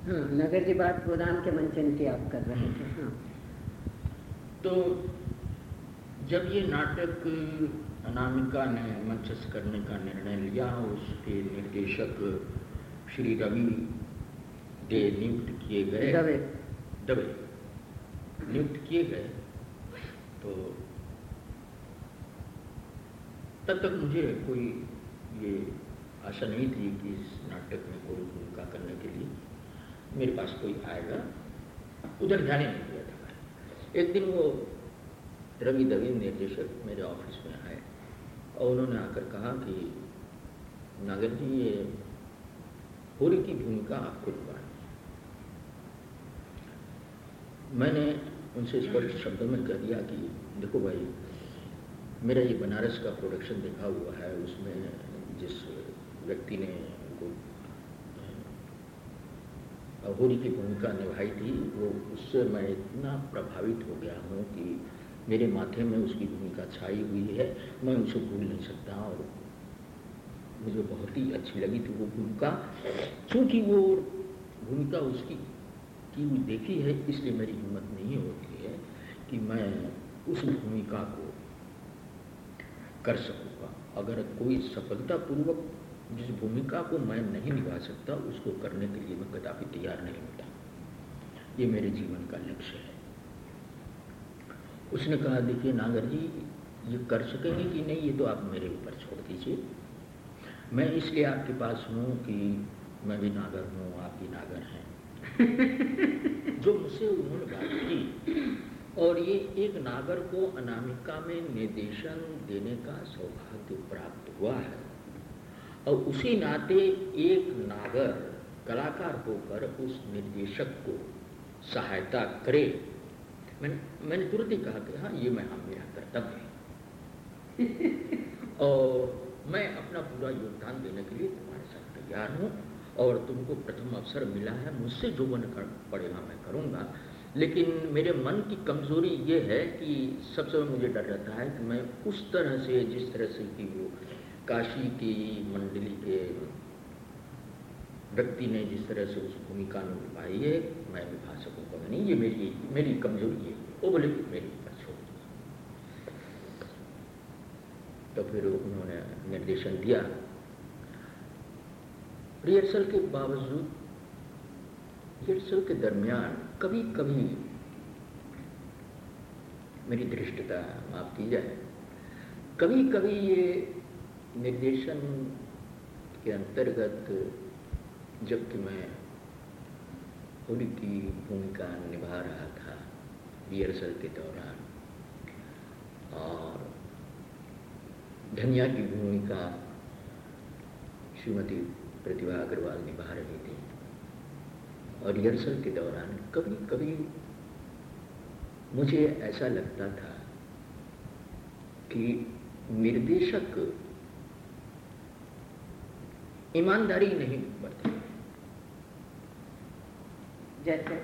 हाँ नगर की बात गोदाम के मंचन की आप कर रहे थे हाँ। तो जब ये नाटक अनामिका ने मंचस्थ करने का निर्णय लिया उसके निर्देशक श्री रवि दे नियुक्त किए गए। दबे दबे नियुक्त किए गए। तो तब तक मुझे कोई ये आशा नहीं थी कि इस नाटक में कोई भूमिका करने के लिए। मेरे पास कोई आएगा, उधर ध्यान नहीं दिया था एक दिन वो रवि दवे निर्देशक मेरे ऑफ़िस में आए और उन्होंने आकर कहा कि, नागर जी, ये होली की भूमिका आपको निभानी मैंने उनसे स्पष्ट शब्दों में कह दिया कि, देखो भाई, मेरा ये बनारस का प्रोडक्शन देखा हुआ है, उसमें जिस व्यक्ति ने अघोरी की भूमिका निभाई थी, वो उससे मैं इतना प्रभावित हो गया हूँ कि मेरे माथे में उसकी भूमिका छाई हुई है। मैं उसे भूल नहीं सकता और मुझे बहुत ही अच्छी लगी थी वो भूमिका। क्योंकि वो भूमिका उसकी की हुई देखी है, इसलिए मेरी हिम्मत नहीं होती है कि मैं उस भूमिका को कर सकूँगा। अगर कोई सफलतापूर्वक जिस भूमिका को मैं नहीं निभा सकता, उसको करने के लिए मैं कदापि तैयार नहीं होता। ये मेरे जीवन का लक्ष्य है। उसने कहा, देखिए नागर जी, ये कर सकेंगे कि नहीं, ये तो आप मेरे ऊपर छोड़ दीजिए। मैं इसलिए आपके पास हूँ कि मैं भी नागर हूँ, आप भी नागर हैं। जो मुझसे उन्होंने बात की, और ये एक नागर को अनामिका में निर्देशन देने का सौभाग्य प्राप्त हुआ है। और उसी नाते एक नागर कलाकार होकर उस निर्देशक को सहायता करे। मैंने मैंने तुरंत ही कहा कि हाँ ये मैं, हम मेरा कर्तव्य है। और मैं अपना पूरा योगदान देने के लिए तुम्हारे साथ तैयार हूँ और तुमको प्रथम अवसर मिला है। मुझसे जो मन कर, पड़ेगा मैं करूँगा। लेकिन मेरे मन की कमज़ोरी ये है कि सबसे मुझे डर रहता है कि मैं उस तरह से, जिस तरह से कि वो काशी की मंडली के व्यक्ति ने जिस तरह से उस भूमिका में निभाई है, मैं निभा सकूँगा नहीं, ये मेरी मेरी कमज़ोरी है। वो बोले, मेरी छोड़ तो फिर उन्होंने निर्देशन दिया। रिहर्सल के बावजूद, रिहर्सल के दरमियान कभी कभी मेरी धृष्टता माफ़ की जाए। कभी कभी ये निर्देशन के अंतर्गत जबकि मैं होली की भूमिका निभा रहा था रिहर्सल के दौरान, और धनिया की भूमिका श्रीमती प्रतिभा अग्रवाल निभा रही थी, और रिहर्सल के दौरान कभी कभी मुझे ऐसा लगता था कि निर्देशक ईमानदारी नहीं बरती जैसे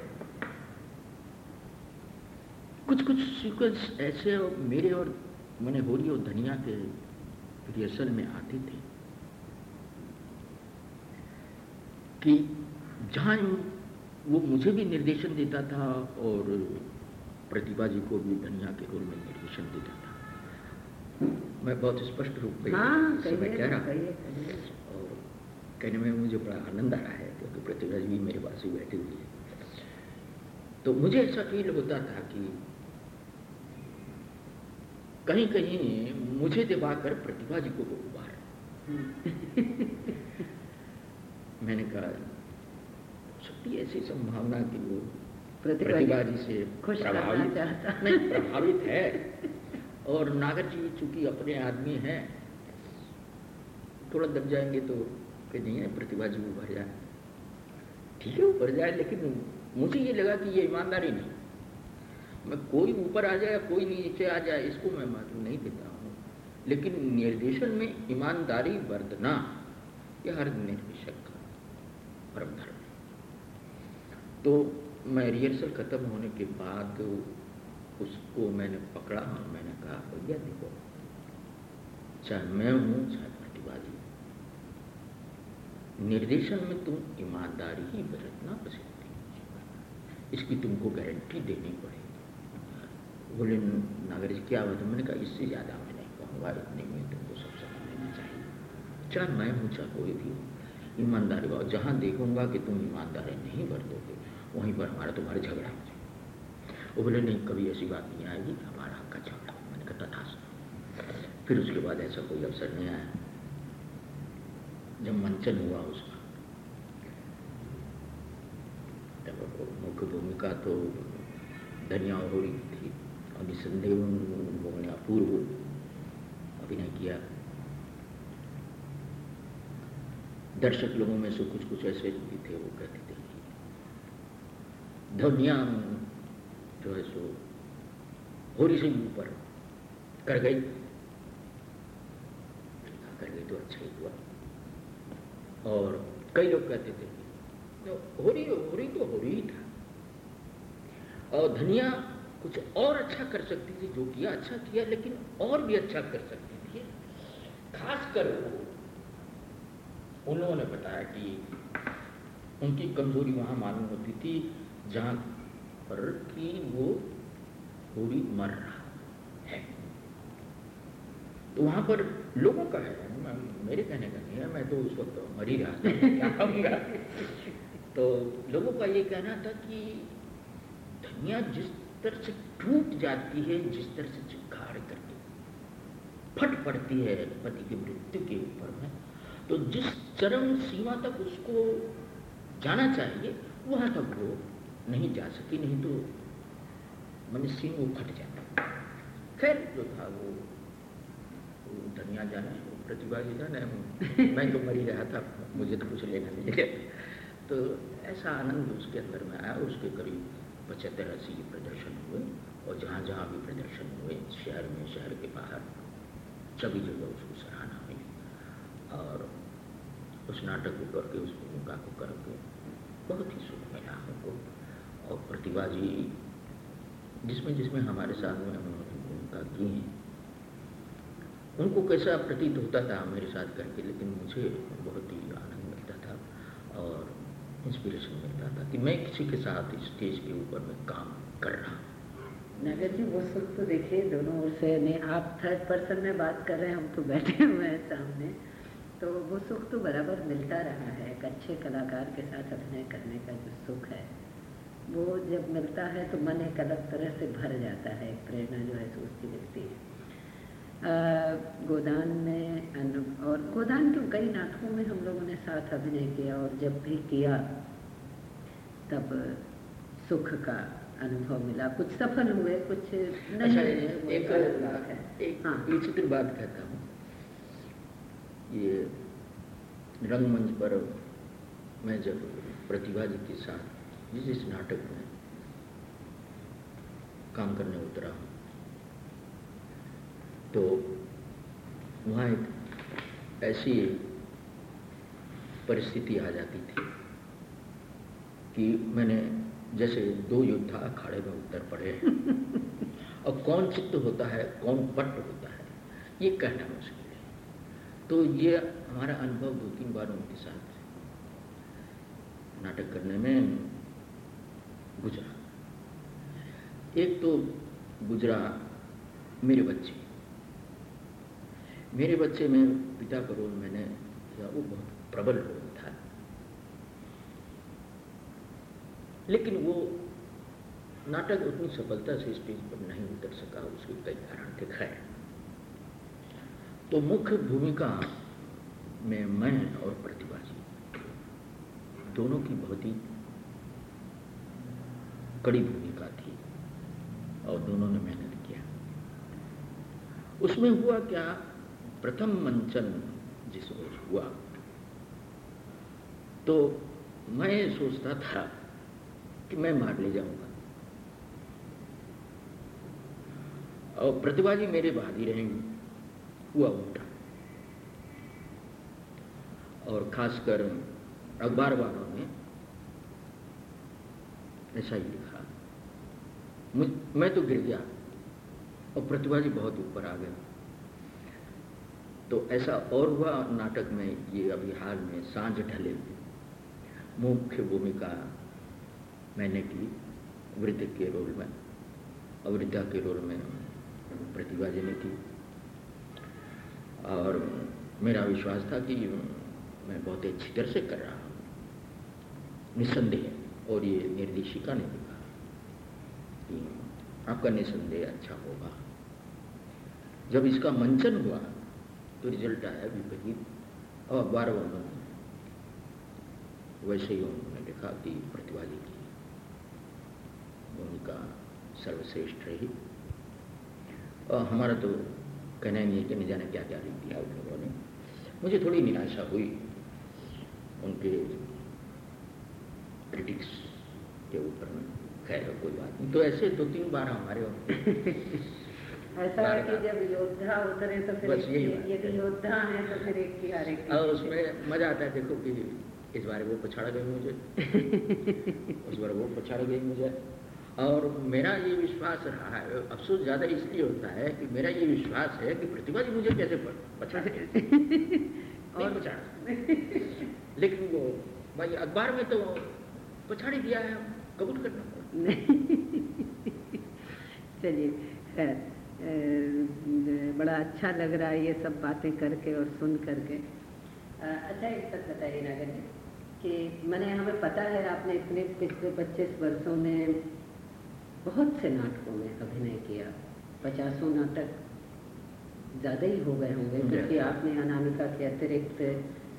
कुछ कुछ सीक्वेंस ऐसे मेरे और मैंने होली और धनिया के रिहर्सल में आते थे कि जहाँ वो मुझे भी निर्देशन देता था और प्रतिभा जी को भी धनिया के रोल में निर्देशन देता था। मैं बहुत स्पष्ट रूप में हाँ, कह रहा और कहने में मुझे बड़ा आनंद आ रहा है क्योंकि प्रतिभा जी मेरे पास ही बैठी हुई है। तो मुझे ऐसा फील होता था कि कहीं कहीं मुझे दिवाकर प्रतिभा जी को उबार मैंने कहा सत्य ऐसी संभावना कि वो प्रतिभा जी से प्रभावित नहीं प्रभावित है। और नागर जी चूँकि अपने आदमी हैं थोड़ा दब जाएँगे तो कि नहीं है प्रतिभा जी उभर जाए। ठीक है उभर जाए, लेकिन मुझे ये लगा कि ये ईमानदारी नहीं। मैं कोई ऊपर आ जाए कोई नीचे आ जाए, इसको मैं महत्व नहीं देता हूँ। लेकिन निर्देशन में ईमानदारी बरतना, ये हर निर्देशक का परम धर्म है। तो मैं रिहर्सल ख़त्म होने के बाद उसको मैंने पकड़ा और मैंने कहा, भैया देखो, चाहे मैं हूँ, चाहे निर्देशन में तुम ईमानदारी ही बरतना पसंद इसकी तुमको गारंटी देनी पड़ेगी। बोले नागर जी, क्या बात मैंने कहा, इससे ज़्यादा मैं नहीं कहूँगा इतने में तुमको सब समझ लेना चाहिए। चाहे मैं हूँ, चाहे कोई भी ईमानदारी और जहाँ देखूँगा कि तुम ईमानदारी नहीं बरतोगे, वहीं पर हमारा तुम्हारा झगड़ा हो जाए वो बोले, नहीं, कभी ऐसी बात नहीं आएगी, हमारा हक का झगड़ा मैंने कहा, तथा फिर उसके बाद ऐसा कोई अवसर नहीं आया। जब मंचन हुआ उसका। तब मुख्य भूमिका तो धनिया हो रही थी। और निसंदेह उन्होंने अपूर्व अभिनय किया। दर्शक लोगों में से कुछ कुछ ऐसे भी थे, वो कहते थे कि धनिया जो है सो होरी से ऊपर कर गई। कर गई तो अच्छा ही हुआ। और कई लोग कहते थे रही हो रही तो हो रही था। और धनिया कुछ और अच्छा कर सकती थी, जो किया अच्छा किया, लेकिन और भी अच्छा कर सकती थी। खासकर उन्होंने बताया कि उनकी कमज़ोरी वहाँ मालूम होती थी, जहाँ पर कि वो थोड़ी मर रहा तो वहाँ पर लोगों का है मेरे कहने का नहीं है, मैं तो उस वक्त मर ही रहा क्या तो लोगों का ये कहना था कि दुनिया जिस तरह से टूट जाती है, जिस तरह से चिखाड़ करके फट पड़ती है पति की मृत्यु के ऊपर में तो जिस चरम सीमा तक उसको जाना चाहिए, वहाँ तक वो नहीं जा सकी, नहीं तो मनुष्य वो फट जाता। खैर, जो था वो धनिया जाने, प्रतिभा जी जाने मैं तो मरी रहा था, मुझे तो कुछ लेना नहीं तो ऐसा आनंद उसके अंदर में आया उसके करीब पचहत्तर अस्सी प्रदर्शन हुए और जहाँ जहाँ भी प्रदर्शन हुए, शहर में, शहर के बाहर, सभी जगह उसको सराहना हुई और उस नाटक को करके, उस भूमिका को करके बहुत ही सुख मिला हमको। और प्रतिभा जी, जिसमें जिसमें हमारे साथ में उन्होंने भूमिका की है उनको कैसा प्रतीत होता था मेरे साथ करके, लेकिन मुझे बहुत ही आनंद मिलता था और इंस्पिरेशन मिलता था कि मैं किसी के साथ स्टेज के ऊपर में काम कर रहा हूँ। नगर जी, वो सुख तो देखिए, दोनों ओर से नहीं आप थर्ड पर्सन में बात कर रहे हैं, हम तो बैठे हुए हैं सामने। तो वो सुख तो बराबर मिलता रहा है, एक अच्छे कलाकार के साथ अभिनय करने का जो सुख है, वो जब मिलता है तो मन एक अलग तरह से भर जाता है, एक प्रेरणा जो है उसकी मिलती है गोदान में और गोदान के कई नाटकों में हम लोगों ने साथ अभिनय किया और जब भी किया तब सुख का अनुभव मिला। कुछ सफल हुए कुछ नहीं अच्छा, एक, बात है। एक हाँ। विचित्र बात कहता हूँ। ये रंगमंच पर मैं जब प्रतिभा जी के साथ जिस जिस नाटक में काम करने उतरा हूँ तो वहाँ एक ऐसी परिस्थिति आ जाती थी कि मैंने जैसे दो योद्धा अखाड़े में उतर पड़े और कौन चित्त होता है, कौन पट होता है, ये कहना मुश्किल है। तो ये हमारा अनुभव दो तीन बार उनके साथ नाटक करने में गुजरा। एक तो गुजरा मेरे बच्चे। मेरे बच्चे में पिता का रोल मैंने किया, वो बहुत प्रबल रोल था। लेकिन वो नाटक उतनी सफलता से स्टेज पर नहीं उतर सका, उसके कई कारण दिखाए तो मुख्य भूमिका में मैं और प्रतिभा जी दोनों की बहुत ही कड़ी भूमिका थी और दोनों ने मेहनत किया। उसमें हुआ क्या प्रथम मंचन जिस ओर हुआ। तो मैं सोचता था कि मैं मार ले जाऊँगा। और प्रतिभा जी मेरे बाद ही रहेंगे। हुआ उल्टा और खासकर अखबार वालों ने ऐसा ही लिखा। मैं तो गिर गया और प्रतिभा जी बहुत ऊपर आ गए। तो ऐसा और हुआ नाटक में, ये अभी हाल में, साँझ ढले मुख्य भूमिका मैंने की वृद्ध के रोल में, अवृद्धा के रोल में प्रतिभा जी ने की। और मेरा विश्वास था कि मैं बहुत अच्छी तरह से कर रहा हूँ। निसंदेह और ये निर्देशिका ने भी कहा कि आपका निसंदेह अच्छा होगा। जब इसका मंचन हुआ तो रिज़ल्ट आया विपरीत और अखबार वालों ने वैसे ही उन्होंने लिखा कि प्रतिभा जी की भूमिका सर्वश्रेष्ठ रही। और हमारा तो कहना नहीं है कि नहीं जाने क्या क्या लिख दिया उन लोगों ने। मुझे थोड़ी निराशा हुई उनके क्रिटिक्स के ऊपर में। खैर, कोई बात नहीं। तो ऐसे दो तीन बार हमारे ऐसा है कि जब योद्धा उतरे तो फिर बस यही यदि योद्धा है तो फिर एक की हार एक और उसमें मज़ा आता है देखो कि इस बार वो पछाड़ गई मुझे। उस बार वो पछाड़ गई मुझे। और मेरा ये विश्वास रहा है अफसोस ज़्यादा इसलिए होता है कि मेरा ये विश्वास है कि प्रतिभा जी मुझे कैसे पछाड़े। और पछाड़ा। लेकिन वो भाई अखबार में तो पछाड़ी दिया है कबूल करना। चलिए खैर। बड़ा अच्छा लग रहा है ये सब बातें करके और सुन करके। अच्छा एक बात बताइए नागर जी कि मैंने हमें पता है आपने इतने पिछले पच्चीस वर्षों में बहुत से नाटकों में अभिनय किया। पचासों नाटक ज़्यादा ही हो गए होंगे क्योंकि आपने अनामिका के अतिरिक्त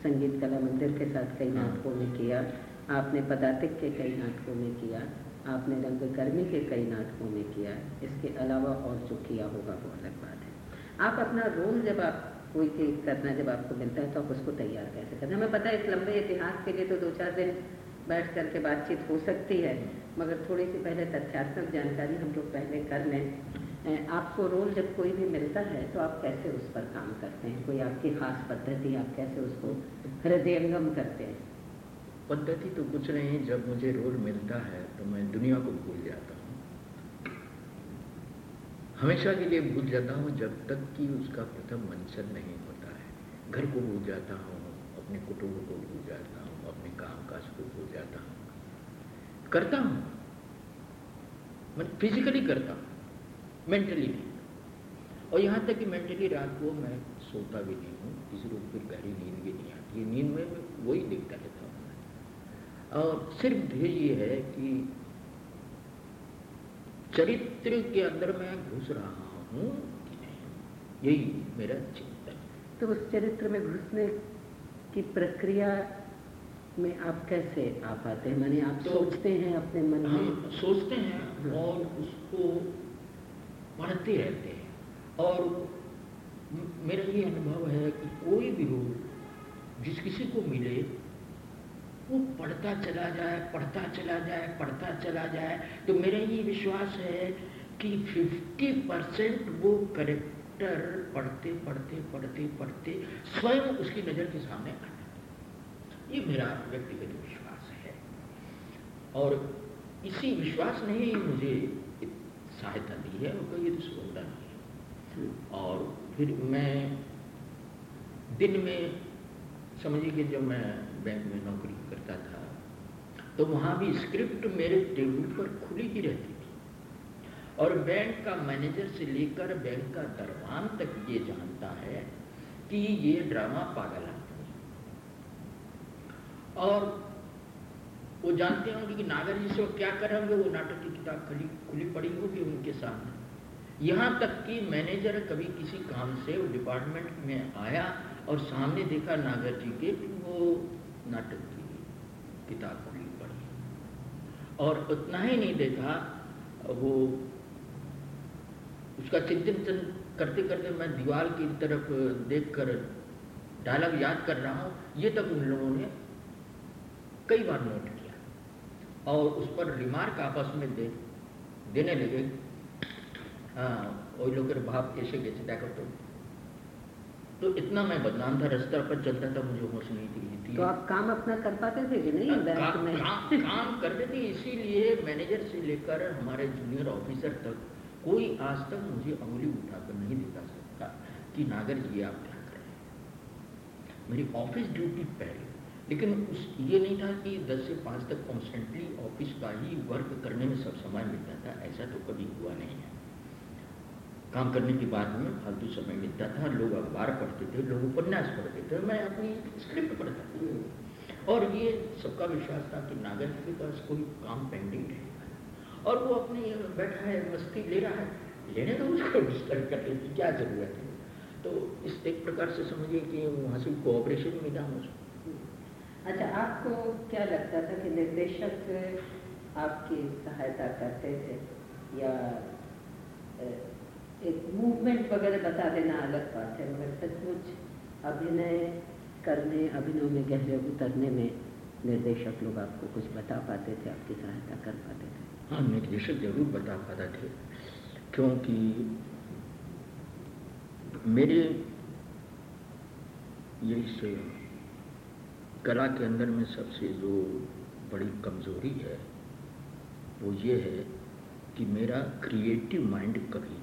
संगीत कला मंदिर के साथ कई हाँ। नाटकों में किया आपने पदातिक के कई नाटकों में किया। आपने रंगकर्मी के कई नाटकों में किया है। इसके अलावा और जो किया होगा वो अलग बात है। आप अपना रोल जब आप कोई चीज़ करना जब आपको मिलता है तो आप उसको तैयार कैसे करते हैं? हमें पता है इस लंबे इतिहास के लिए तो दो चार दिन बैठ करके बातचीत हो सकती है, मगर थोड़ी सी पहले तथ्यात्मक जानकारी हम लोग पहले कर लें। आपको रोल जब कोई भी मिलता है तो आप कैसे उस पर काम करते हैं? कोई आपकी खास पद्धति, आप कैसे उसको हृदयंगम करते हैं? पद्धति तो कुछ नहीं जब मुझे रोल मिलता है तो मैं दुनिया को भूल जाता हूँ। हमेशा के लिए भूल जाता हूँ, जब तक कि उसका प्रथम मंचन नहीं होता है। घर को भूल जाता हूँ, अपने कुटुंब को भूल जाता हूँ, अपने काम काज को भूल जाता हूँ। करता हूँ। मैं फिजिकली करता हूँ। मेंटली नहीं। और यहाँ तक कि मेंटली रात को मैं सोता भी नहीं हूँ, किसी को फिर गहरी नींद भी नहीं आती नींद में वही और सिर्फ़ ध्येय ये है कि चरित्र के अंदर मैं घुस रहा हूँ कि नहीं? यही मेरा चिंतन तो उस चरित्र में घुसने की प्रक्रिया में आप कैसे आ पाते हैं? मैंने आप तो सोचते हैं अपने मन में? सोचते हैं हाँ। और उसको पढ़ते रहते हैं। और मेरा ये अनुभव है कि कोई भी हो जिस किसी को मिले वो पढ़ता चला जाए, पढ़ता चला जाए, पढ़ता चला जाए तो मेरा ये विश्वास है कि 50 परसेंट वो करेक्टर पढ़ते पढ़ते पढ़ते पढ़ते स्वयं उसकी नज़र के सामने आना ये मेरा व्यक्तिगत विश्वास है। और इसी विश्वास ने ही मुझे सहायता दी है और कोई दुष्गुंडा नहीं है। और फिर मैं दिन में, समझिए कि जब मैं बैंक में नौकरी करता था तो वहाँ भी स्क्रिप्ट मेरे टेबल पर खुली ही रहती थी। और बैंक का मैनेजर से लेकर बैंक का दरबान तक ये जानता है कि ये ड्रामा पागल आदमी और वो जानते होंगे कि नागर जी से वो क्या कर होंगे, वो नाटक की किताब खुली खुली पड़ी होगी उनके सामने। यहाँ तक कि मैनेजर कभी किसी काम से डिपार्टमेंट में आया और सामने देखा नागर जी के वो नाटक। किताब खुली पढ़ी। और उतना ही नहीं देखा, वो उसका चिंतन करते करते मैं दीवार की तरफ़ देखकर डायलॉग याद कर रहा हूँ, ये तक उन लोगों ने कई बार नोट किया। और उस पर रिमार्क आपस में दे, देने लगे। हाँ ওই लोग भाव कैसे कैसे देखो तो तो इतना मैं बदनाम था रास्ता पर चलता था मुझे होश नहीं थी तो आप काम अपना कर पाते थे कि नहीं बैंक का, में? का, काम करते थे इसीलिए मैनेजर से लेकर हमारे जूनियर ऑफिसर तक कोई आज तक मुझे उंगली उठाकर नहीं दिखा सकता कि नागर जी आप क्या करें मेरी ऑफ़िस ड्यूटी पहले लेकिन उस ये नहीं था कि 10 से 5 तक कॉन्स्टेंटली ऑफ़िस का ही वर्क करने में सब समय मिलता था ऐसा तो कभी हुआ नहीं है। काम करने के बाद में फालतू समय मिलता था, लोग अखबार पढ़ते थे, लोग उपन्यास पढ़ते थे, मैं अपनी स्क्रिप्ट पढ़ता था। और ये सबका विश्वास था कि नागर के पास कोई काम पेंडिंग रहेगा और वो अपनी बैठा है, मस्ती ले रहा है। लेने तो उसको डिस्टर्ब करने की क्या ज़रूरत है। तो इस एक प्रकार से समझिए कि वहाँ से कोऑपरेशन मिला मुझे। अच्छा आपको क्या लगता था कि निर्देशक आपकी सहायता करते थे या एक मूवमेंट वगैरह बता देना अलग बात है, मगर सचमुच अभिनय करने अभिनय में गहरे उतरने में निर्देशक लोग आपको कुछ बता पाते थे, आपकी सहायता कर पाते थे? हाँ निर्देशक ज़रूर बता पाते थे, क्योंकि मेरे ये से कला के अंदर में सबसे जो बड़ी कमज़ोरी है, वो ये है कि मेरा क्रिएटिव माइंड कभी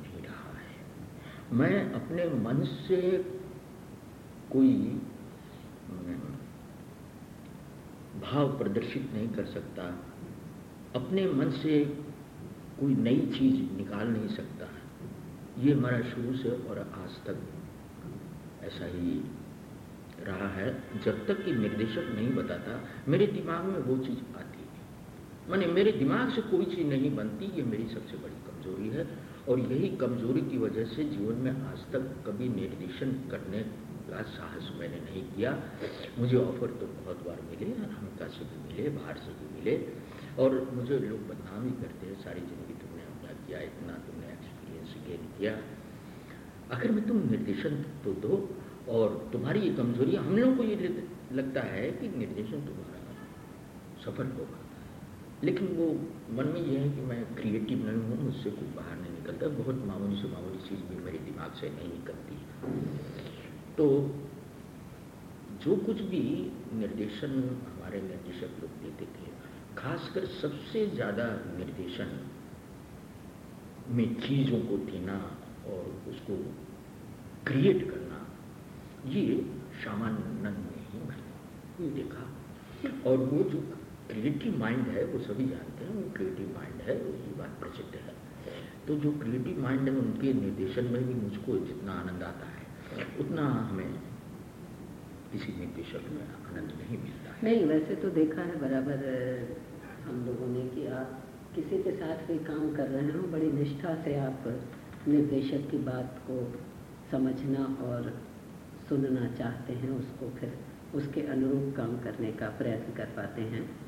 मैं अपने मन से कोई भाव प्रदर्शित नहीं कर सकता। अपने मन से कोई नई चीज़ निकाल नहीं सकता। ये हमारा शुरू से और आज तक ऐसा ही रहा है। जब तक कि निर्देशक नहीं बताता, मेरे दिमाग में वो चीज़ आती है माने मेरे दिमाग से कोई चीज़ नहीं बनती, ये मेरी सबसे बड़ी कमज़ोरी है। और यही कमज़ोरी की वजह से जीवन में आज तक कभी निर्देशन करने का साहस मैंने नहीं किया। मुझे ऑफ़र तो बहुत बार मिले अमेरिका से भी मिले, बाहर से भी मिले और मुझे लोग बदनाम ही करते हैं। सारी ज़िंदगी तुमने अपना किया, इतना तुमने एक्सपीरियंस गेन किया। आखिर में तुम निर्देशन तो दो और तुम्हारी ये कमज़ोरी हम लोगों को ये लगता है कि निर्देशन तुम्हारा सफल होगा। लेकिन वो मन में ये है कि मैं क्रिएटिव नहीं हूँ मुझसे कुछ बाहर नहीं निकलता। बहुत मामूली से मामूली चीज़ भी मेरे दिमाग से नहीं निकलती। तो जो कुछ भी निर्देशन हमारे निर्देशक लोग देते थे, खासकर सबसे ज़्यादा निर्देशन में चीज़ों को देना और उसको क्रिएट करना, ये सामान्य में ही मैंने देखा। और वो जो क्रिएटिव माइंड है, वो सभी जानते हैं, वो क्रिएटिव माइंड है ये बात प्रसिद्ध है। तो जो क्रिएटिव माइंड है, उनके निर्देशन में भी मुझको जितना आनंद आता है, उतना हमें किसी निर्देशक में आनंद नहीं मिलता है। नहीं, वैसे तो देखा है बराबर हम लोगों ने कि आप किसी के साथ भी काम कर रहे हो, बड़ी निष्ठा से आप निर्देशक की बात को समझना और सुनना चाहते हैं, उसको फिर उसके अनुरूप काम करने का प्रयत्न कर पाते हैं।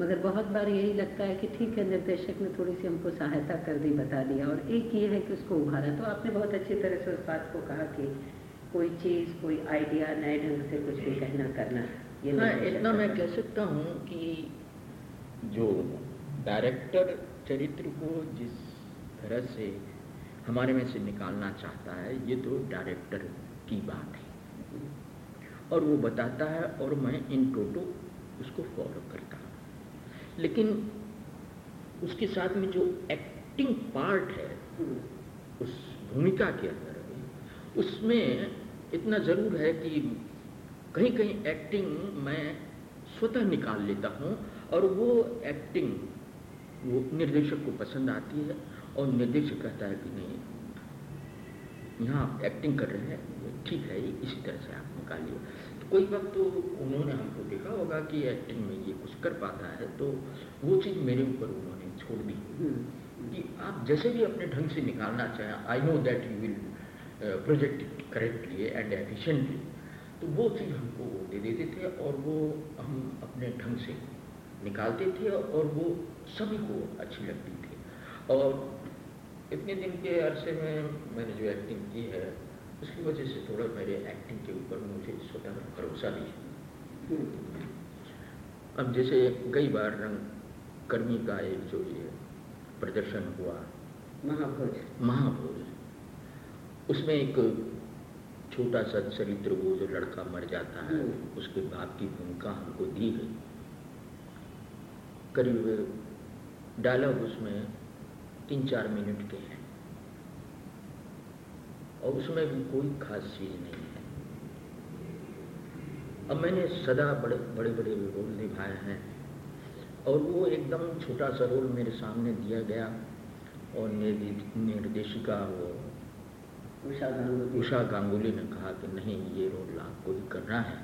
मगर बहुत बार यही लगता है कि ठीक है निर्देशक ने थोड़ी सी हमको सहायता कर दी बता दिया। और एक ये है कि उसको उभारा। तो आपने बहुत अच्छी तरह से उस बात को कहा कि कोई चीज़ कोई आइडिया नए ढंग से कुछ भी कहना करना ये हाँ, इतना मैं कह सकता हूँ कि जो डायरेक्टर चरित्र को जिस तरह से हमारे में से निकालना चाहता है ये तो डायरेक्टर की बात है। और वो बताता है और मैं इन टोटो उसको फॉलो करता हूँ। लेकिन उसके साथ में जो एक्टिंग पार्ट है, उस भूमिका के अंदर उसमें इतना ज़रूर है कि कहीं कहीं एक्टिंग मैं स्वतः निकाल लेता हूँ और वो एक्टिंग वो निर्देशक को पसंद आती है और निर्देशक कहता है कि नहीं, यहाँ आप एक्टिंग कर रहे हैं, ठीक है, इसी तरह से आप निकालिए। कोई वक्त तो उन्होंने हमको देखा होगा कि एक्टिंग में ये कुछ कर पाता है तो वो चीज़ मेरे ऊपर उन्होंने छोड़ दी। हम्म। कि आप जैसे भी अपने ढंग से निकालना चाहें I know that you will project correctly and efficiently तो वो चीज़ हमको वो दे देते थे और वो हम अपने ढंग से निकालते थे और वो सभी को अच्छी लगती थी। और इतने दिन के अरसे में मैंने जो एक्टिंग की है उसकी वजह से थोड़ा मेरे एक्टिंग के ऊपर मुझे स्वतः भरोसा भी है। अब जैसे कई बार रंग कर्मी का एक जो ये प्रदर्शन हुआ महाभोज। महाभोज। उसमें एक छोटा सा चरित्र वो जो लड़का मर जाता है हम्म। उसके बाप की भूमिका हमको दी गई। करीब डायलॉग उसमें तीन चार मिनट के हैं। और उसमें भी कोई खास चीज़ नहीं है। अब मैंने सदा बड़े बड़े बड़े रोल निभाए हैं और वो एकदम छोटा सा रोल मेरे सामने दिया गया और निर्देशिका वो उषा गांगुली। उषा गांगुली ने कहा कि नहीं ये रोल आपको ही करना है।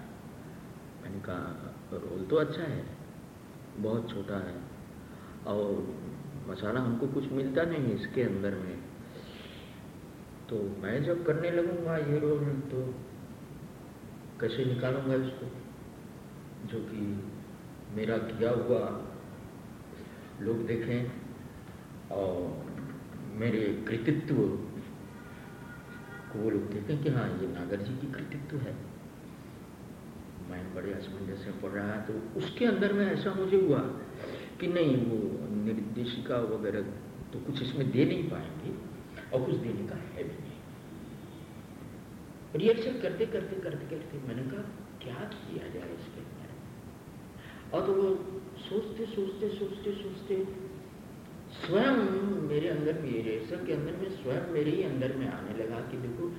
मैंने कहा रोल तो अच्छा है बहुत छोटा है और मसाला हमको कुछ मिलता नहीं इसके अंदर में। तो मैं जब करने लगूँगा ये रोल तो कैसे निकालूँगा इसको? जो कि मेरा किया हुआ लोग देखें और मेरे कृतित्व को वो लोग देखें कि हाँ ये नागर जी की कृतित्व है। मैं बड़े असमंजस में पढ़ रहा है तो उसके अंदर में ऐसा मुझे हुआ कि नहीं, वो निर्देशिका वगैरह तो कुछ इसमें दे नहीं पाएँगे। और कुछ देने का है भी नहीं। रिएक्शन करते करते करते करते मैंने कहा, क्या किया जाए इसके अंदर? और तो वो सोचते सोचते सोचते सोचते स्वयं मेरे अंदर भी रिएक्शन के अंदर में, स्वयं मेरे ही अंदर में आने लगा कि देखो,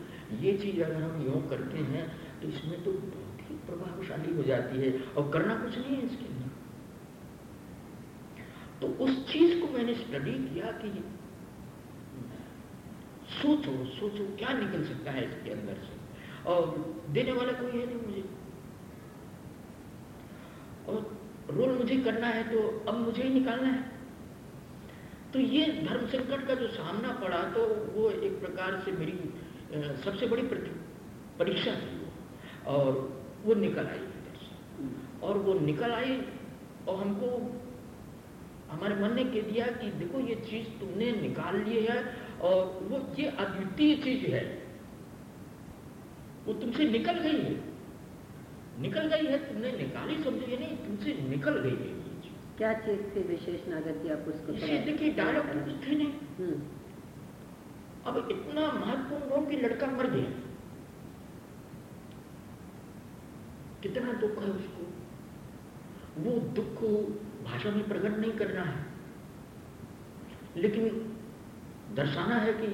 ये चीज़ अगर हम यूँ करते हैं तो इसमें तो बहुत ही प्रभावशाली हो जाती है और करना कुछ नहीं है इसके अंदर। तो उस चीज़ को मैंने स्टडी किया कि सोचो सोचो क्या निकल सकता है इसके अंदर से? और देने वाला कोई है नहीं मुझे। और रोल मुझे करना है तो अब मुझे ही निकालना है। तो ये धर्म संकट का जो सामना पड़ा तो वो एक प्रकार से मेरी सबसे बड़ी परीक्षा थी वो। और वो निकल आई और वो निकल आई और हमको, हमारे मन ने कह दिया कि देखो ये चीज़ तुमने निकाल ली है और वो ये अद्वितीय चीज़ है वो तुमसे निकल गई है। निकल गई है तुमने निकाली समझो ये नहीं तुमसे निकल गई है क्या चीज़ थी विशेष नागर जी आप उसको देखिए डायलॉग कुछ थे नहीं। हम्म। अब इतना महत्वपूर्ण हो कि लड़का मर गया। कितना दुख है उसको। वो दुख भाषा में प्रकट नहीं करना है। लेकिन दर्शाना है कि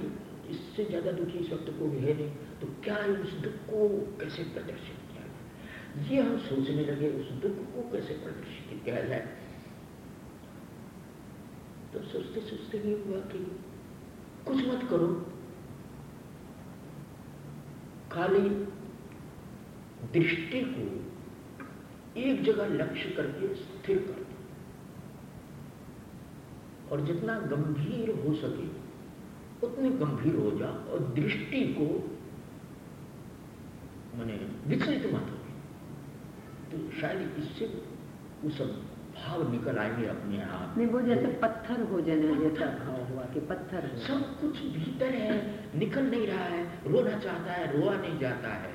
इससे ज़्यादा दुखी इस वक्त को भी है नहीं तो क्या है उस दुख को कैसे प्रदर्शित किया जाए? ये हम सोचने लगे, उस दुख को कैसे प्रदर्शित किया जाए? तो सोचते सोचते ये हुआ कि कुछ मत करो। खाली दृष्टि को एक जगह लक्ष्य करके स्थिर कर दो। और जितना गंभीर हो सके उतने गंभीर हो जा और दृष्टि को मैंने विचलित मत हो तो शायद इससे वो सब भाव निकल आएँगे अपने आप नहीं वो जैसे पत्थर हो जाने जैसा भाव हुआ कि पत्थर सब कुछ भीतर है निकल नहीं रहा है रोना चाहता है रोआ नहीं जाता है।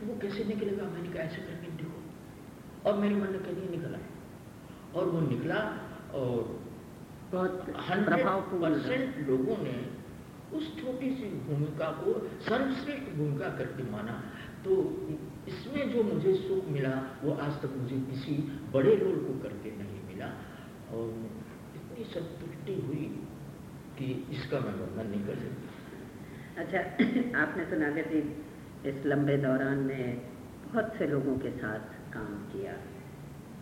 तो वो कैसे निकलेगा? मैंने कहा ऐसे करके देखो। और मेरे मन में कहीं निकला और वो निकला और बहुत परसेंट लोगों ने उस छोटी सी भूमिका को सर्वश्रेष्ठ भूमिका करके माना। तो इसमें जो मुझे सुख मिला वो आज तक मुझे किसी बड़े रोल को करके नहीं मिला। और इतनी संतुष्टि हुई कि इसका मैं वर्णन नहीं कर सकती। अच्छा आपने तो नागर जी इस लंबे दौरान में बहुत से लोगों के साथ काम किया।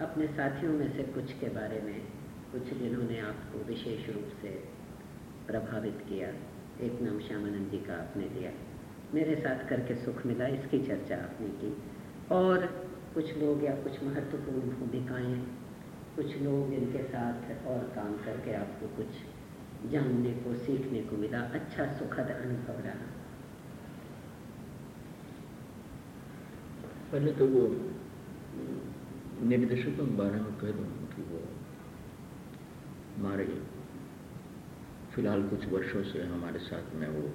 अपने साथियों में से कुछ के बारे में कुछ जिन्होंने आपको विशेष रूप से प्रभावित किया। एक नाम श्यामानंद जी का आपने दिया मेरे साथ करके सुख मिला, इसकी चर्चा आपने की। और कुछ लोग या कुछ महत्वपूर्ण भूमिकाएँ, कुछ लोग इनके साथ और काम करके आपको कुछ जानने को, सीखने को मिला। अच्छा सुखद अनुभव रहा। पहले तो वो निर्देशकों के बारे में कह दूँ कि वो हमारे फ़िलहाल कुछ वर्षों से हमारे साथ में वो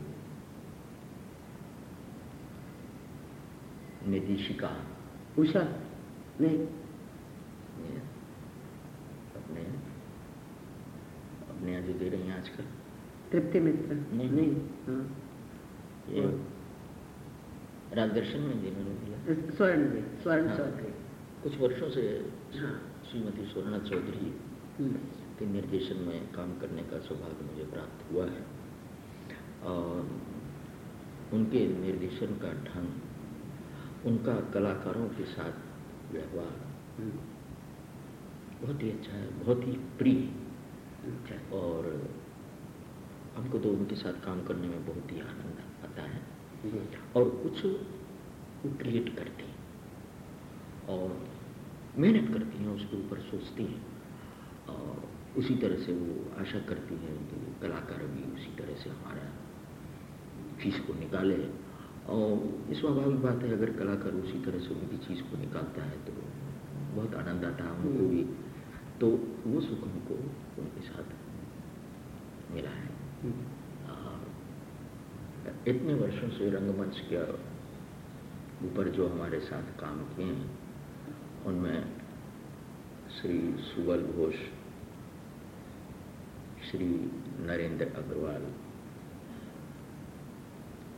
निदेशिका उषा नहीं। अपने अपने यहाँ जो दे रही हैं आजकल। तृप्ति मित्र। नहीं। नहीं। हाँ। ये राजदर्शन में जिन्होंने दिया। स्वर्ण जी स्वर्ण हाँ। चौधरी। कुछ वर्षों से हाँ। श्रीमती स्वर्णा चौधरी हम्म। के निर्देशन में काम करने का सौभाग्य मुझे प्राप्त हुआ है। और उनके निर्देशन का ढंग उनका कलाकारों के साथ व्यवहार हम्म। बहुत ही अच्छा है बहुत ही प्रिय अच्छा। और हमको तो उनके साथ काम करने में बहुत ही आनंद आता है। हम्म। और कुछ वो क्रिएट करती हैं। और मेहनत करती हैं उसके ऊपर सोचती हैं। और उसी तरह से वो आशा करती है कि कलाकार भी उसी तरह से हमारा चीज़ को निकाले और स्वाभाविक बात है, अगर कलाकार उसी तरह से उनकी चीज़ को निकालता है तो बहुत आनंद आता है हम्म। भी तो वो सुख हमको उनके साथ मिला है। इतने वर्षों से रंगमंच के ऊपर जो हमारे साथ काम किए हैं, उनमें श्री सुबल घोष श्री नरेंद्र अग्रवाल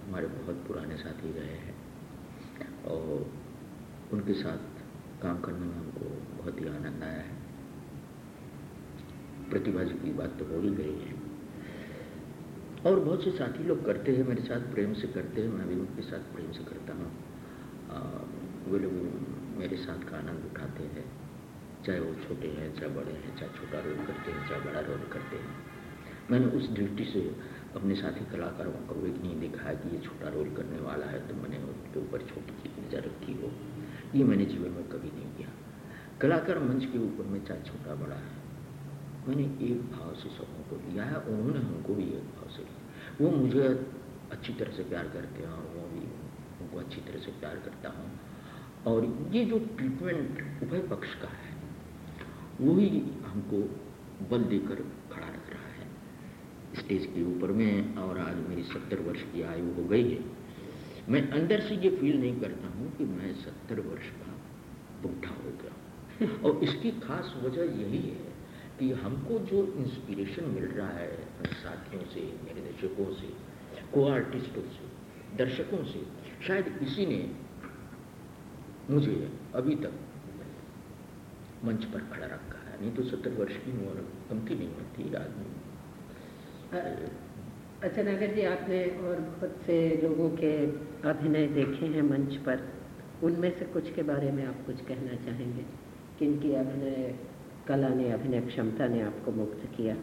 हमारे बहुत पुराने साथी रहे हैं और उनके साथ काम करने में हमको बहुत ही आनंद आया है। प्रतिभा जी की बात तो हो ही गई है। और बहुत से साथी लोग करते हैं, मेरे साथ प्रेम से करते हैं, मैं भी उनके साथ प्रेम से करता हूँ। वे लोग मेरे साथ का आनंद उठाते हैं। चाहे वो छोटे हैं, चाहे बड़े हैं, चाहे छोटा रोल करते हैं, चाहे बड़ा रोल करते हैं। मैंने उस दृष्टि से अपने साथी कलाकारों को एक नहीं देखा है कि ये छोटा रोल करने वाला है तो मैंने उनके ऊपर छोटी सी नज़र रखी हो। ये मैंने जीवन में कभी नहीं किया। कलाकार मंच के ऊपर में चाहे छोटा, बड़ा है, मैंने एक भाव से सबों को लिया है, उन्होंने हमको भी एक भाव से लिया। वो मुझे अच्छी तरह से प्यार करते हैं और वो भी उनको अच्छी तरह से प्यार करता हूँ। और ये जो ट्रीटमेंट उभय पक्ष का है वही हमको बल देकर खड़ा रख रहा है। स्टेज के ऊपर में और आज मेरी सत्तर वर्ष की आयु हो गई है। मैं अंदर से ये फील नहीं करता हूँ कि मैं सत्तर वर्ष का बूढ़ा हो गया और इसकी खास वजह यही है कि हमको जो इंस्पिरेशन मिल रहा है साथियों से, मेरे दर्शकों से को आर्टिस्टों से, दर्शकों से, शायद इसी ने मुझे अभी तक मंच पर खड़ा रखा है। नहीं तो सत्तर वर्ष की उम्र कमती नहीं होती आदमी। अच्छा नगर जी आपने और बहुत से लोगों के अभिनय देखे हैं मंच पर। उनमें से कुछ के बारे में आप कुछ कहना चाहेंगे? किनकी अभिनय कला ने अभिनय क्षमता ने आपको मुक्त किया?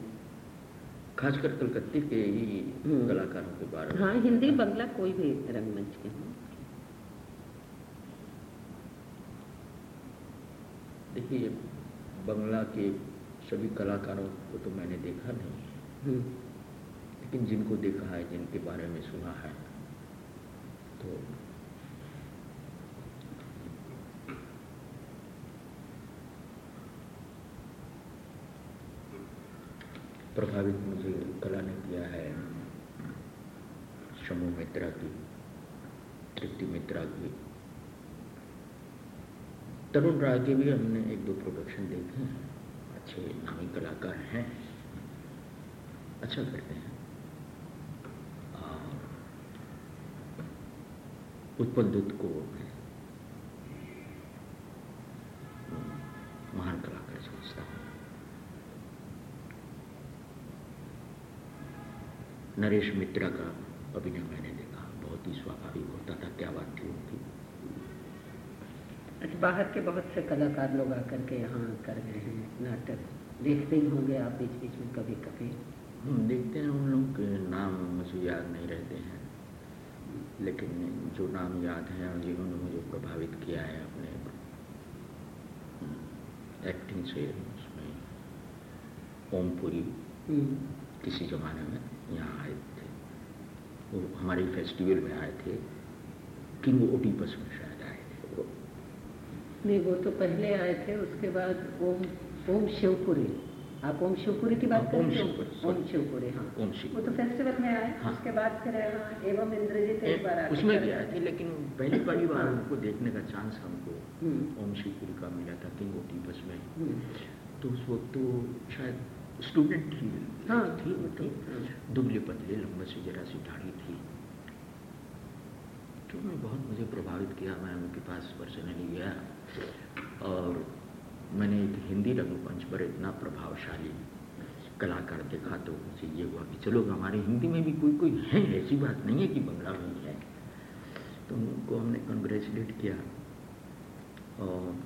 खासकर कलकत्ते के ही हम्म। कलाकारों के बारे में। हाँ हिंदी बंगला कोई भी रंगमंच के हों। देखिए बंगला के सभी कलाकारों को तो मैंने देखा नहीं हम्म। लेकिन जिनको देखा है जिनके बारे में सुना है तो प्रभावित मुझे कला ने किया है समूह मित्रा की तृप्ति मित्रा की तरुण राय के भी हमने एक दो प्रोडक्शन देखे हैं। अच्छे नामी कलाकार हैं। अच्छा करते हैं। और उत्पल दुत को महान कलाकार समझता हूँ। नरेश मित्रा का अभिनय मैंने देखा। बहुत ही स्वाभाविक होता था। क्या बाहर के बहुत से कलाकार लोग आकर के यहाँ कर गए हैं नाटक देखते ही होंगे आप बीच बीच में कभी कभी हम देखते हैं उन लोग के नाम मुझे याद नहीं रहते हैं। लेकिन जो नाम याद हैं और जिन्होंने मुझे प्रभावित किया है अपने एक्टिंग से उसमें ओमपुरी हम्म। किसी ज़माने में यहाँ आए थे। वो हमारे फेस्टिवल में आए थे किंग ओटीपस में शायद। नहीं वो तो पहले आए थे उसके बाद ओम ओम शिवपुरी। आप ओम शिवपुरी की बात हाँ, करें ओम शिवपुरी हाँ। ओम शिव वो तो फेस्टिवल में आए हाँ। उसके बाद फिर एवं इंद्रजीत एक बार आए उसमें भी आए थे लेकिन पहली पहली बार हाँ। उनको देखने का चांस हमको हम्म। ओम शिवपुरी का मिला था किंग ओटी बस में। हम्म। तो उस वक्त तो शायद स्टूडेंट थी। हाँ थी वो तो दुबले पतले लंबे से जरा सी दाढ़ी थी। मैं बहुत मुझे प्रभावित किया मैं उनके पास पर्सनली गया और मैंने एक हिंदी रंगमंच पर इतना प्रभावशाली कलाकार देखा तो मुझे ये हुआ कि चलो हमारे हिंदी में भी कोई कोई है ऐसी बात नहीं है कि बंगला में ही है। तो उनको हमने कंग्रेचुलेट किया। और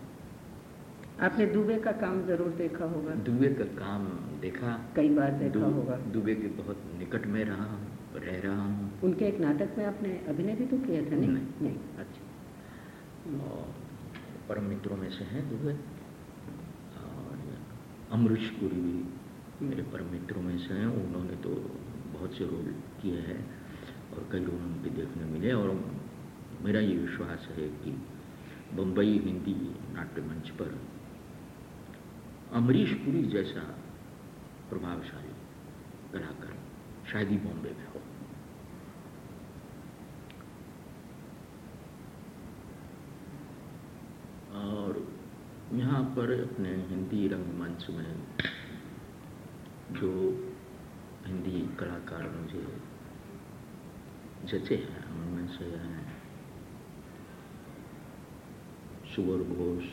आपने दुबे का काम ज़रूर देखा होगा। दुबे का काम देखा। कई बार देखा होगा। दुबे के बहुत निकट में रहा। हूँ रह रहा हूँ उनके एक नाटक में आपने अभिनय भी तो किया था नहीं? नहीं, नहीं। अच्छा। और परम मित्रों में से हैं दुबे। और अमरीश पुरी भी मेरे परम मित्रों में से हैं। उन्होंने तो बहुत से रोल किए हैं और कई रोल उनके देखने मिले। और मेरा ये विश्वास है कि बम्बई हिंदी नाट्य मंच पर अमरीश पुरी जैसा प्रभावशाली कलाकार शायद ही बॉम्बे में हो और यहाँ पर अपने हिंदी रंगमंच में जो हिंदी कलाकार मुझे जचे हैं उनमें से हैं सुवर घोष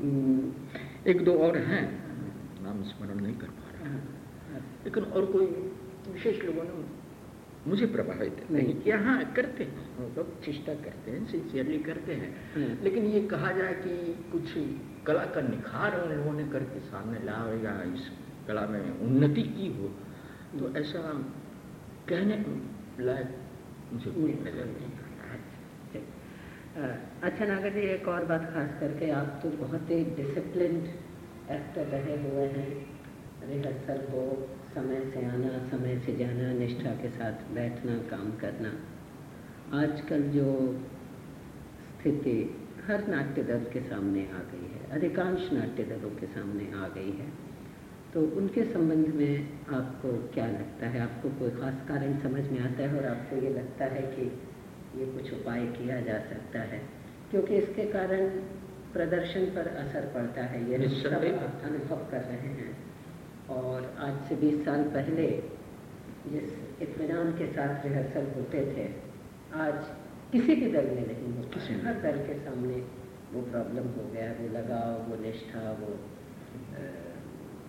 हम्म, एक दो और हैं। नाम स्मरण नहीं कर पा लेकिन और कोई विशेष लोगों ने मुझे प्रभावित नहीं किया। हाँ करते हैं। वो लोग चेष्टा करते हैं सिंसियरली करते हैं। हम्म। लेकिन ये कहा जाए कि कुछ कला का निखार उन लोगों ने करके सामने ला या इस कला में उन्नति की हो तो ऐसा कहने लायक मुझे कोई नज़र नहीं अ, अच्छा नागर जी एक और बात खास करके आप तो बहुत ही डिसिप्लिन एक्टर रहे हुए हैं। रिहर्सल हो समय से आना समय से जाना निष्ठा के साथ बैठना काम करना। आजकल जो स्थिति हर नाट्य दल के सामने आ गई है अधिकांश नाट्य दलों के सामने आ गई है। तो उनके संबंध में आपको क्या लगता है? आपको कोई खास कारण समझ में आता है और आपको ये लगता है कि ये कुछ उपाय किया जा सकता है? क्योंकि इसके कारण प्रदर्शन पर असर पड़ता है ये सब अनुभव कर रहे हैं। और आज से 20 साल पहले जिस इतमान के साथ रिहर्सल होते थे आज किसी भी दल में नहीं होता हर दल के सामने वो प्रॉब्लम हो गया वो लगाव वो निष्ठा वो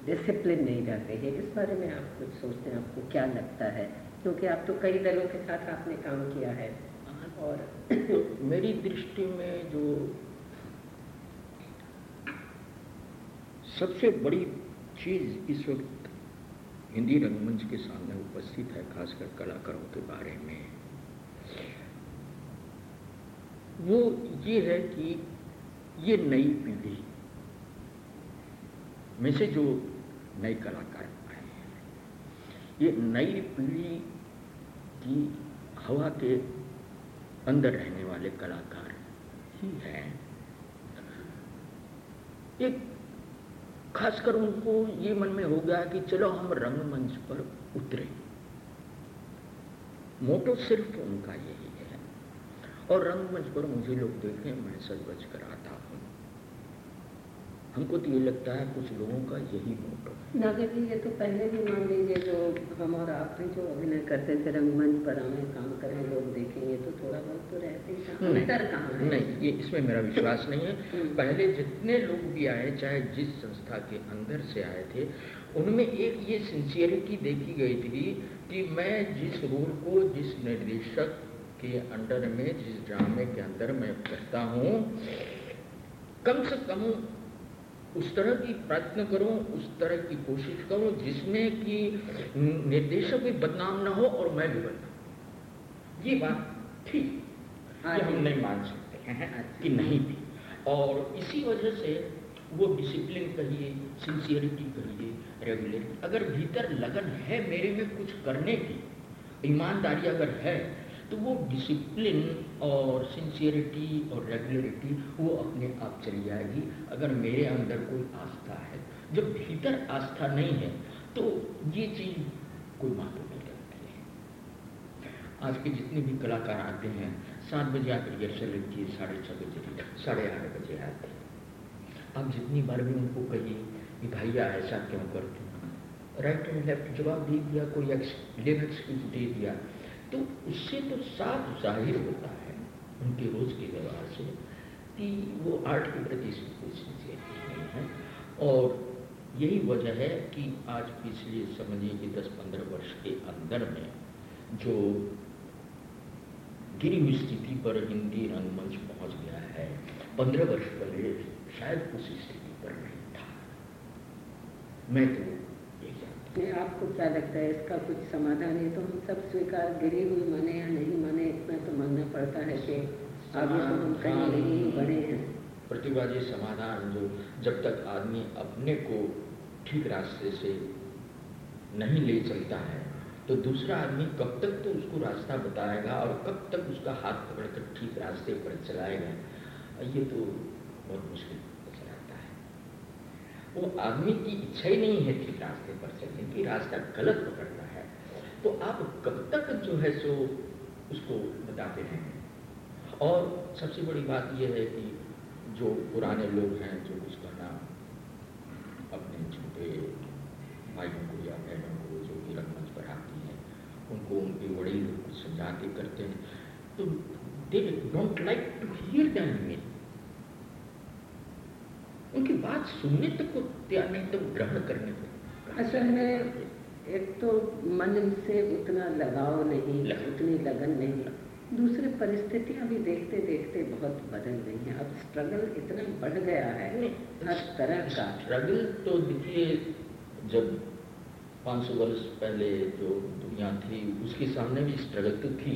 डिसिप्लिन नहीं रह गई है। इस बारे में आप कुछ सोचते हैं आपको क्या लगता है? क्योंकि आप तो कई दलों के साथ आपने काम किया है। और मेरी दृष्टि में जो सबसे बड़ी चीज़ इस वक्त हिंदी रंगमंच के सामने उपस्थित है, खासकर कलाकारों के बारे में। वो ये है कि ये नई पीढ़ी, में से जो नए कलाकार आए हैं, ये नई पीढ़ी की हवा के अंदर रहने वाले कलाकार ही हैं। एक खासकर उनको ये मन में हो गया कि चलो हम रंगमंच पर उतरे। मोटो सिर्फ़ उनका यही है। और रंगमंच पर मुझे लोग देखें, मैं सच बच कर आता हमको तो ये लगता है कुछ लोगों का यही मोटो है। नागर जी ये तो पहले भी मान लीजिए जो हम और आप भी जो अभिनय करते थे रंगमंच पर हमें काम करें लोग देखेंगे तो थोड़ा बहुत तो रहते ही था। डर कहाँ है। नहीं ये इसमें मेरा विश्वास नहीं है। हम्म। पहले जितने लोग भी आए चाहे जिस संस्था के अंदर से आए थे उनमें एक ये सिंसियरिटी देखी गई थी कि मैं जिस रोल को जिस निर्देशक के अंडर में जिस ड्रामे के अंदर मैं करता हूँ कम से कम उस तरह की प्रयत्न करो उस तरह की कोशिश करो जिसमें कि निर्देशक भी बदनाम ना हो और मैं भी बदनाम ये बात थी हाँ। ये हम नहीं मान सकते हैं अच्छा। कि नहीं थी। और इसी वजह से वो डिसिप्लिन कहिए सिंसियरिटी कहिए रेगुलरिटी अगर भीतर लगन है मेरे में कुछ करने की ईमानदारी अगर है तो वो डिसिप्लिन और सिंसियरिटी और रेगुलरिटी वो अपने आप चली जाएगी। अगर मेरे अंदर कोई आस्था है, जब भीतर आस्था नहीं है तो ये चीज़ कोई मालूम नहीं करती है। आज के जितने भी कलाकार आते हैं, सात बजे आकर रिहर्सल लगती है, साढ़े छः बजे साढ़े आठ बजे आते हैं। आप जितनी बार भी उनको कहिए कि भैया, ऐसा क्यों करते हो? राइट एंड लेफ़्ट जवाब दे दिया, कोई एक्सक्यूज दे दिया। तो उससे तो साफ़ ज़ाहिर होता है, उनके रोज के व्यवहार से, कि वो आर्ट के प्रति नहीं है। और यही वजह है कि आज पिछले समझिए कि 10-15 वर्ष के अंदर में जो गिरी हुई स्थिति पर हिंदी रंगमंच पहुँच गया है, पंद्रह वर्ष पहले शायद उस स्थिति पर नहीं था। मैं तो नहीं आपको क्या लगता है इसका कुछ समाधान है? तो हम सब स्वीकार गिरी हुई माने या नहीं माने इतना तो मानना पड़ता है कि आगे तो हम कहीं नहीं बढ़े हैं। प्रतिवादी समाधान जो जब तक आदमी अपने को ठीक रास्ते से नहीं ले चलता है तो दूसरा आदमी कब तक तो उसको रास्ता बताएगा और कब तक उसका हाथ पकड़कर ठीक रास्ते पर चलाएगा? ये तो बहुत मुश्किल। वो आदमी की इच्छा ही नहीं है ठीक रास्ते पर चलने की रास्ता गलत पकड़ता है। तो आप कब तक जो है सो उसको बताते रहेंगे और सबसे बड़ी बात यह है कि जो पुराने लोग हैं, जो कुछ कहना अपने छोटे भाइयों को या बहनों को जो कि रंगमंच पर आती हैं, उनको उनके लोग कुछ समझाते करते हैं। तो they don't like to hear them mean उनकी बात सुनने तक को तैयार नहीं तो ग्रहण करने को। असल में एक तो मन से उतना लगाव नहीं उतनी लगन नहीं दूसरे परिस्थितियाँ भी देखते देखते बहुत बदल रही हैं। अब स्ट्रगल इतना बढ़ गया है हर तरह का। स्ट्रगल तो देखिए जब 500 वर्ष पहले जो दुनिया थी उसके सामने भी स्ट्रगल तो थी।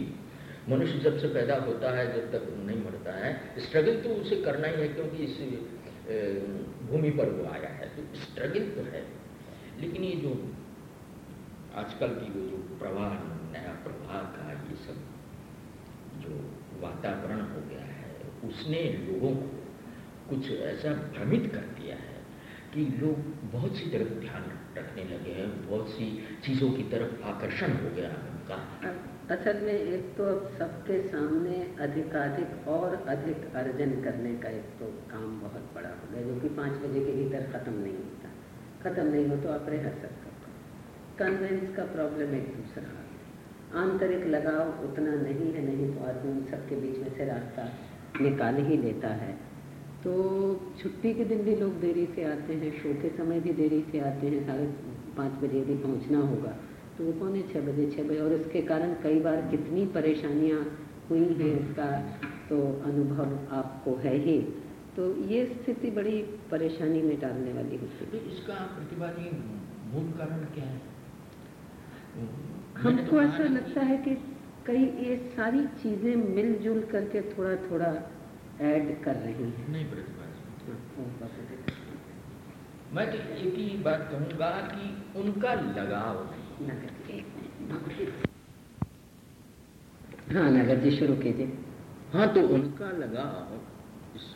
मनुष्य जब से पैदा होता है जब तक नहीं मरता है स्ट्रगल तो उसे करना ही है क्योंकि इस भूमि पर वो आया है तो स्ट्रगल तो है। लेकिन ये जो आजकल की वो जो प्रवाह, नया प्रवाह का ये सब जो वातावरण हो गया है, उसने लोगों को कुछ ऐसा भ्रमित कर दिया है कि लोग बहुत सी तरफ़ ध्यान रखने लगे हैं, बहुत सी चीज़ों की तरफ़ आकर्षण हो गया है उनका। असल में एक तो अब सबके सामने अधिकाधिक और अधिक अर्जन करने का एक तो काम बहुत बड़ा हो गया, जो कि पाँच बजे के भीतर ख़त्म नहीं होता। ख़त्म नहीं हो तो आप रिहर्सल करो कन्वेंस का प्रॉब्लम एक दूसरा आंतरिक लगाव उतना नहीं है, नहीं तो आदमी उन सबके बीच में से रास्ता निकाल ही लेता है। तो छुट्टी के दिन भी लोग देरी से आते हैं, शो के समय भी देरी से आते हैं, साढ़े पाँच बजे भी पहुँचना होगा। तो वो पौने छः बजे छः बजे और इसके कारण कई बार कितनी परेशानियाँ हुई हैं इसका तो अनुभव आपको है ही। तो ये स्थिति बड़ी परेशानी में डालने वाली होती है। तो इसका प्रतिवादी मूल कारण क्या है? हमको तो ऐसा लगता है कि कई ये सारी चीज़ें मिलजुल करके थोड़ा थोड़ा ऐड कर रही हैं। नहीं प्रतिवादी हाँ, मैं तो एक ही बात कहूँगा कि उनका लगाव नहीं हाँ नगर जी शुरू कीजिए। हाँ तो उनका लगा इस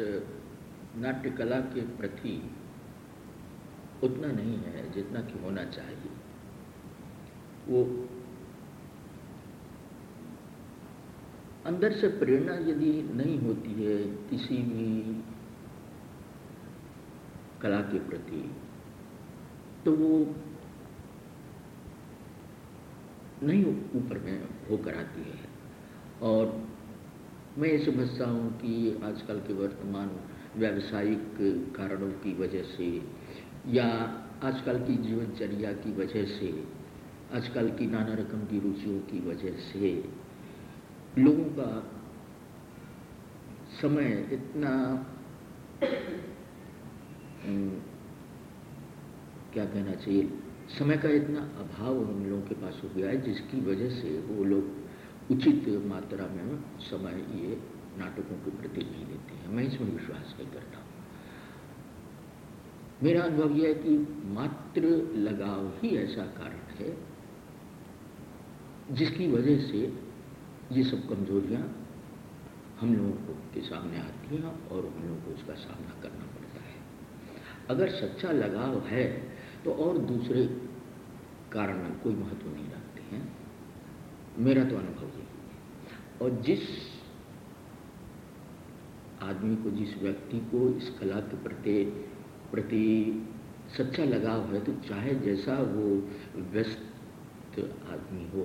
नाट्य कला के प्रति उतना नहीं है जितना कि होना चाहिए। वो अंदर से प्रेरणा यदि नहीं होती है किसी भी कला के प्रति तो वो नहीं ऊपर में होकर आती है। और मैं ये समझता हूँ कि आजकल के वर्तमान व्यावसायिक कारणों की वजह से या आजकल की जीवनचर्या की वजह से, आजकल की नाना रकम की रुचियों की वजह से लोगों का समय इतना क्या कहना चाहिए? समय का इतना अभाव उन लोगों के पास हो गया है, जिसकी वजह से वो लोग उचित मात्रा में समय ये नाटकों के प्रति नहीं देते हैं। मैं इसमें विश्वास नहीं करता हूँ। मेरा अनुभव यह है कि मात्र लगाव ही ऐसा कारण है, जिसकी वजह से ये सब कमजोरियाँ हम लोगों के सामने आती हैं और हम लोगों को उसका सामना करना पड़ता है। अगर सच्चा लगाव है तो और दूसरे कारण कोई महत्व नहीं रखते हैं। मेरा तो अनुभव यही है। और जिस आदमी को, जिस व्यक्ति को इस कला के प्रति प्रति सच्चा लगाव है तो चाहे जैसा वो व्यस्त आदमी हो,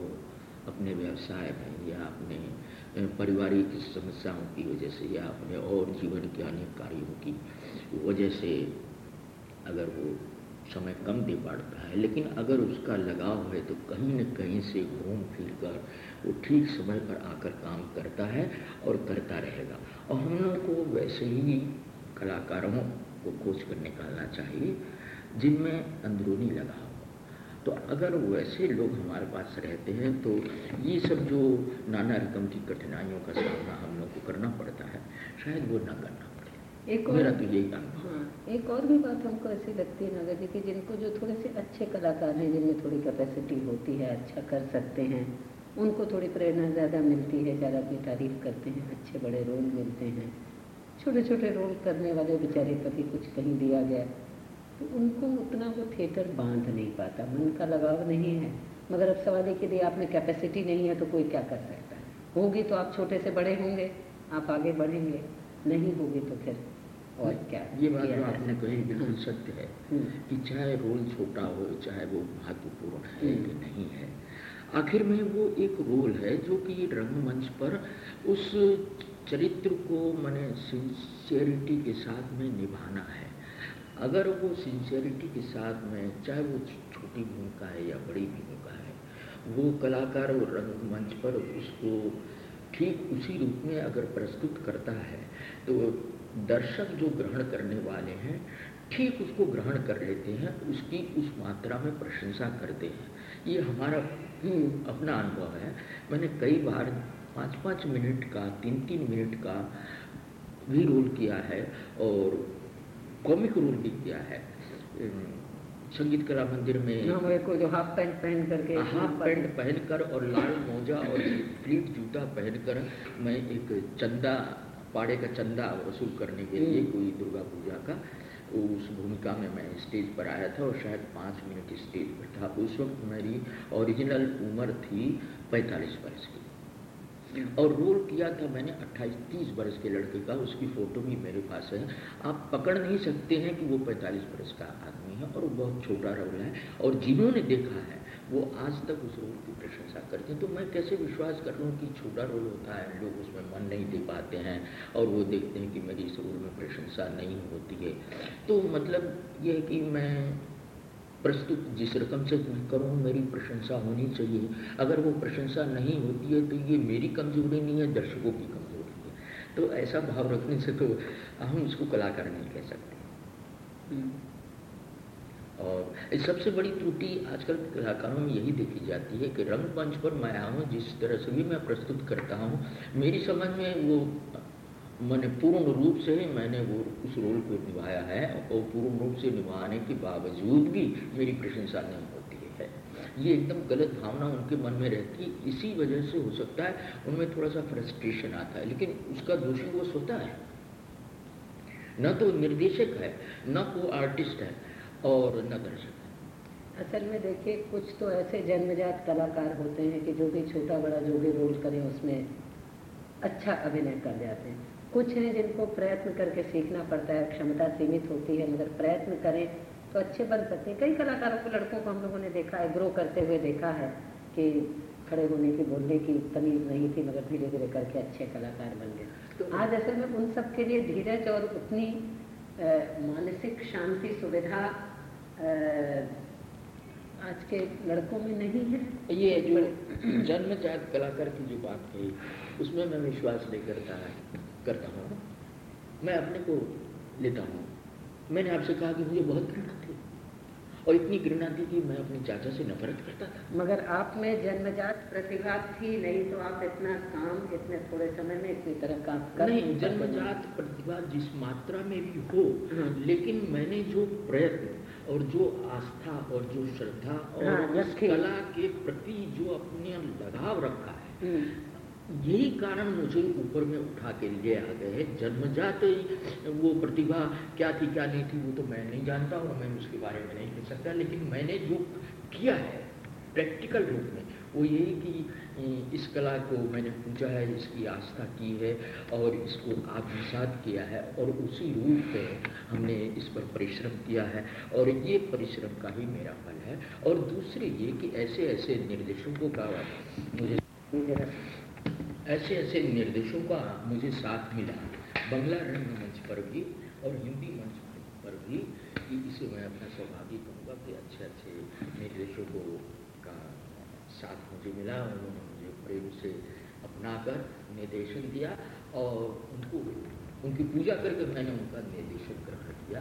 अपने व्यवसाय में या अपने पारिवारिक समस्याओं की वजह से या अपने और जीवन के अनेक कार्यों की वजह से अगर वो समय कम दे पाता है, लेकिन अगर उसका लगाव है तो कहीं न कहीं से घूम फिर कर वो ठीक समय पर आकर काम करता है और करता रहेगा। और हम लोग को वैसे ही कलाकारों को खोज कर निकालना चाहिए, जिनमें अंदरूनी लगाव तो अगर वैसे लोग हमारे पास रहते हैं तो ये सब जो नाना रकम की कठिनाइयों का सामना हम लोग को करना पड़ता है, शायद वो ना करना एक मेरा तो यही अनुभव हाँ, एक और भी बात हमको ऐसी लगती है नगर जी की जिनको जो थोड़े से अच्छे कलाकार हैं जिनमें थोड़ी कैपेसिटी होती है अच्छा कर सकते हैं उनको थोड़ी प्रेरणा ज़्यादा मिलती है ज़्यादा अपनी तारीफ़ करते हैं अच्छे बड़े रोल मिलते हैं। छोटे छोटे रोल करने वाले बेचारे पति कुछ कहीं दिया गया। तो उनको उतना वो थिएटर बाँध नहीं पाता मन का लगाव नहीं है। मगर अब सवाल के लिए आप में कैपेसिटी नहीं है तो कोई क्या कर सकता है? होगी तो आप छोटे से बड़े होंगे आप आगे बढ़ेंगे नहीं होगी तो फिर और क्या ये बात जो आपने कही बिल्कुल। सत्य है हम्म। कि चाहे रोल छोटा हो चाहे वो महत्वपूर्ण है कि हम्म। नहीं है आखिर में वो एक रोल है जो कि रंगमंच पर उस चरित्र को मैंने सिंसियरिटी के साथ में निभाना है अगर वो सिंसियरिटी के साथ में चाहे वो छोटी भूमिका है या बड़ी भूमिका है वो कलाकार और रंगमंच पर उसको ठीक उसी रूप में अगर प्रस्तुत करता है तो दर्शक जो ग्रहण करने वाले हैं ठीक उसको ग्रहण कर लेते हैं उसकी उस मात्रा में प्रशंसा करते हैं। ये हमारा अपना अनुभव है। मैंने कई बार पाँच पाँच मिनट का तीन तीन मिनट का भी रोल किया है और कॉमिक रोल भी किया है। संगीत कला मंदिर में को जो हाफ़ पैंट पहन करके हाफ़ पैंट पहनकर और लाल मोजा और फ्लीट जूता पहनकर मैं एक चंदा पाड़े का चंदा वसूल करने के लिए हम्म। कोई दुर्गा पूजा का उस भूमिका में मैं स्टेज पर आया था और शायद पाँच मिनट स्टेज पर था। उस वक्त मेरी ओरिजिनल उम्र थी पैंतालीस वर्ष की। और रोल किया था मैंने 28-30 वर्ष के लड़के का। उसकी फ़ोटो भी मेरे पास है। आप पकड़ नहीं सकते हैं कि वो 45 वर्ष का आदमी है और वो बहुत छोटा रोल है। और जिन्होंने देखा है वो आज तक उस रोल की प्रशंसा करते हैं। तो मैं कैसे विश्वास कर लूँ कि छोटा रोल होता है? लोग उसमें मन नहीं दे पाते हैं और वो देखते हैं कि मेरी इस रोल में प्रशंसा नहीं होती है। तो मतलब ये है कि मैं प्रस्तुत जिस रकम से मैं करूँ, मेरी प्रशंसा होनी चाहिए। अगर वो प्रशंसा नहीं होती है तो ये मेरी कमज़ोरी नहीं है, दर्शकों की कमज़ोरी है। तो ऐसा भाव रखने से तो हम इसको कलाकार नहीं कह सकते। हम्म। और सबसे बड़ी त्रुटि आजकल कलाकारों में यही देखी जाती है कि रंग मंच पर मैं आया हूँ जिस तरह से भी मैं प्रस्तुत करता हूँ, मेरी समझ में वो मैंने पूर्ण रूप से मैंने वो उस रोल को निभाया है और पूर्ण रूप से निभाने के बावजूद भी मेरी प्रशंसा नहीं होती है। ये एकदम गलत भावना उनके मन में रहती है। इसी वजह से हो सकता है उनमें थोड़ा सा फ्रस्ट्रेशन आता है, लेकिन उसका दोषी वो सोता है। न तो निर्देशक है, न वो आर्टिस्ट है। और न दर्शक है असल में देखिए कुछ तो ऐसे जन्मजात कलाकार होते हैं कि जो भी छोटा बड़ा जो भी रोल करें उसमें अच्छा अभिनय कर जाते हैं। कुछ हैं जिनको प्रयत्न करके सीखना पड़ता है क्षमता सीमित होती है मगर प्रयत्न करें तो अच्छे बन सकते हैं। कई कलाकारों को लड़कों को हम लोगों ने देखा है ग्रो करते हुए देखा है कि खड़े होने की बोलने की तमीज नहीं थी मगर धीरे धीरे करके अच्छे कलाकार बन गए। तो आज असल में उन सब के लिए धीरज और उतनी मानसिक शांति सुविधा आज के लड़कों में नहीं है। ये जो जन्मजात कलाकार की जो बात कही उसमें मैं विश्वास नहीं करता है करता हूँ। मैं अपने को लेता हूँ। मैंने आपसे कहा कि मुझे बहुत घृणा और इतनी घृणा थी कि मैं अपने चाचा से नफरत करता था मगर आप में जन्मजात प्रतिभा थी नहीं तो आप इतना काम इतने थोड़े समय में इतनी तरह काम कर नहीं जन्मजात प्रतिभा जिस मात्रा में भी हो हाँ। लेकिन मैंने जो प्रयत्न और जो आस्था और जो श्रद्धा और हाँ, कला के प्रति जो अपने लगाव रखा है हम्म। यही कारण मुझे ऊपर में उठा के लिए आ गए है। जन्मजात वो प्रतिभा क्या थी, क्या नहीं थी, वो तो मैं नहीं जानता और मैं उसके बारे में नहीं कह सकता, लेकिन मैंने जो किया है प्रैक्टिकल रूप में, वो यही कि इस कला को मैंने पूछा है, इसकी आस्था की है और इसको आत्मसात किया है और उसी रूप में हमने इस पर परिश्रम किया है और ये परिश्रम का ही मेरा फल है। और दूसरे ये कि ऐसे ऐसे निर्देशकों का मुझे ऐसे ऐसे निर्देशों का मुझे साथ मिला। बंगला रंग मंच पर भी और हिंदी मंच पर भी कि इसे मैं अपना सौभाग्य कहूँगा कि अच्छे अच्छे निर्देशों को का साथ मुझे मिला। उन्होंने मुझे प्रेम से अपनाकर निर्देशन दिया और उनको, उनकी पूजा करके मैंने उनका निर्देशन ग्रहण किया।